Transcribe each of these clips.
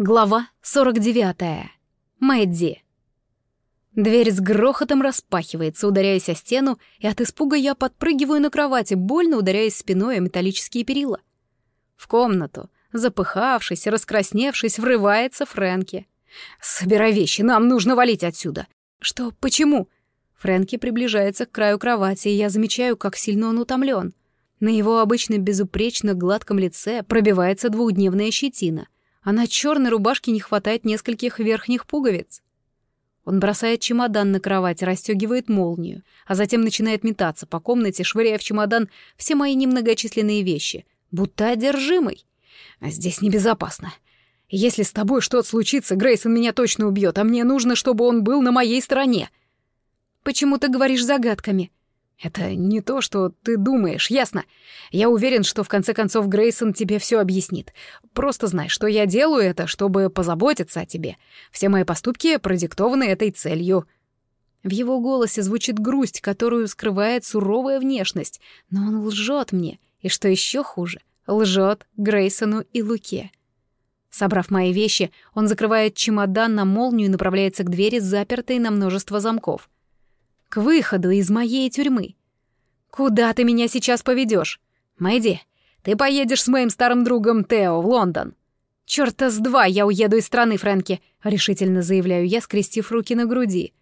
Глава 49. Мэдди. Дверь с грохотом распахивается, ударяясь о стену, и от испуга я подпрыгиваю на кровати, больно ударяясь спиной о металлические перила. В комнату, запыхавшись, раскрасневшись, врывается Фрэнки. «Собирай вещи, нам нужно валить отсюда!» «Что? Почему?» Фрэнки приближается к краю кровати, и я замечаю, как сильно он утомлен. На его обычно безупречно гладком лице пробивается двухдневная щетина — а на черной рубашке не хватает нескольких верхних пуговиц. Он бросает чемодан на кровать, расстегивает молнию, а затем начинает метаться по комнате, швыряя в чемодан все мои немногочисленные вещи, будто одержимый. А здесь небезопасно. Если с тобой что-то случится, Грейсон меня точно убьет, а мне нужно, чтобы он был на моей стороне. Почему ты говоришь загадками? Это не то, что ты думаешь, ясно? Я уверен, что в конце концов Грейсон тебе все объяснит. Просто знай, что я делаю это, чтобы позаботиться о тебе. Все мои поступки продиктованы этой целью. В его голосе звучит грусть, которую скрывает суровая внешность, но он лжет мне, и что еще хуже, лжет Грейсону и Луке. Собрав мои вещи, он закрывает чемодан на молнию и направляется к двери, запертой на множество замков к выходу из моей тюрьмы. Куда ты меня сейчас поведешь? Мэйди, ты поедешь с моим старым другом Тео в Лондон. Чёрта с два я уеду из страны, Фрэнки, решительно заявляю я, скрестив руки на груди.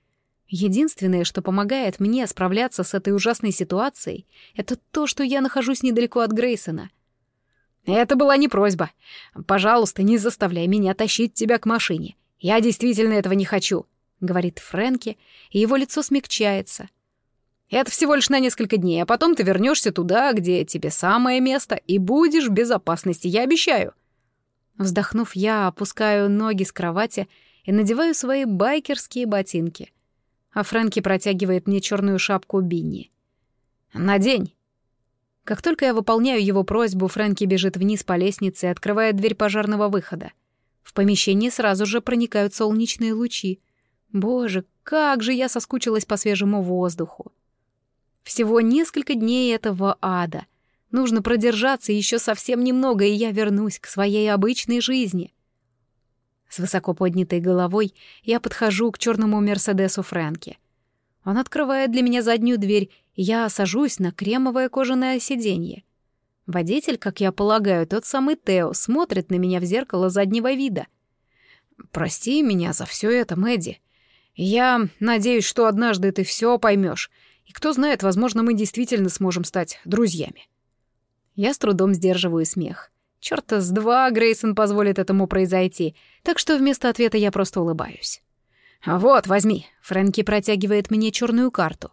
Единственное, что помогает мне справляться с этой ужасной ситуацией, это то, что я нахожусь недалеко от Грейсона. Это была не просьба. Пожалуйста, не заставляй меня тащить тебя к машине. Я действительно этого не хочу. — говорит Фрэнки, и его лицо смягчается. «Это всего лишь на несколько дней, а потом ты вернешься туда, где тебе самое место, и будешь в безопасности, я обещаю». Вздохнув, я опускаю ноги с кровати и надеваю свои байкерские ботинки. А Фрэнки протягивает мне черную шапку Бинни. «Надень». Как только я выполняю его просьбу, Фрэнки бежит вниз по лестнице и открывает дверь пожарного выхода. В помещении сразу же проникают солнечные лучи, Боже, как же я соскучилась по свежему воздуху. Всего несколько дней этого ада. Нужно продержаться еще совсем немного, и я вернусь к своей обычной жизни. С высоко поднятой головой я подхожу к черному Мерседесу Фрэнки. Он открывает для меня заднюю дверь, и я сажусь на кремовое кожаное сиденье. Водитель, как я полагаю, тот самый Тео, смотрит на меня в зеркало заднего вида. «Прости меня за все это, Мэдди», я надеюсь, что однажды ты все поймешь, и кто знает, возможно, мы действительно сможем стать друзьями. Я с трудом сдерживаю смех. Чёрта с два Грейсон позволит этому произойти, так что вместо ответа я просто улыбаюсь. «Вот, возьми», — Фрэнки протягивает мне черную карту.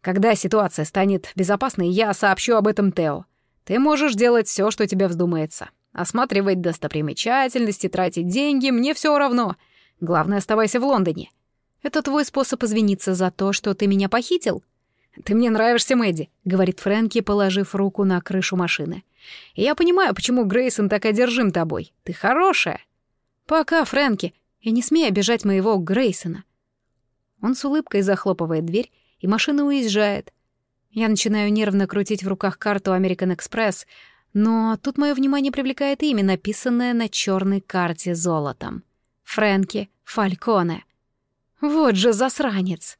«Когда ситуация станет безопасной, я сообщу об этом Тео. Ты можешь делать все, что тебе вздумается. Осматривать достопримечательности, тратить деньги, мне все равно. Главное, оставайся в Лондоне. Это твой способ извиниться за то, что ты меня похитил? Ты мне нравишься, Мэдди, говорит Фрэнки, положив руку на крышу машины. Я понимаю, почему Грейсон так одержим тобой. Ты хорошая. Пока, Фрэнки, и не смей обижать моего Грейсона. Он с улыбкой захлопывает дверь, и машина уезжает. Я начинаю нервно крутить в руках карту American Express, но тут мое внимание привлекает имя, написанное на черной карте золотом. Фрэнки Фальконе. Вот же засранец!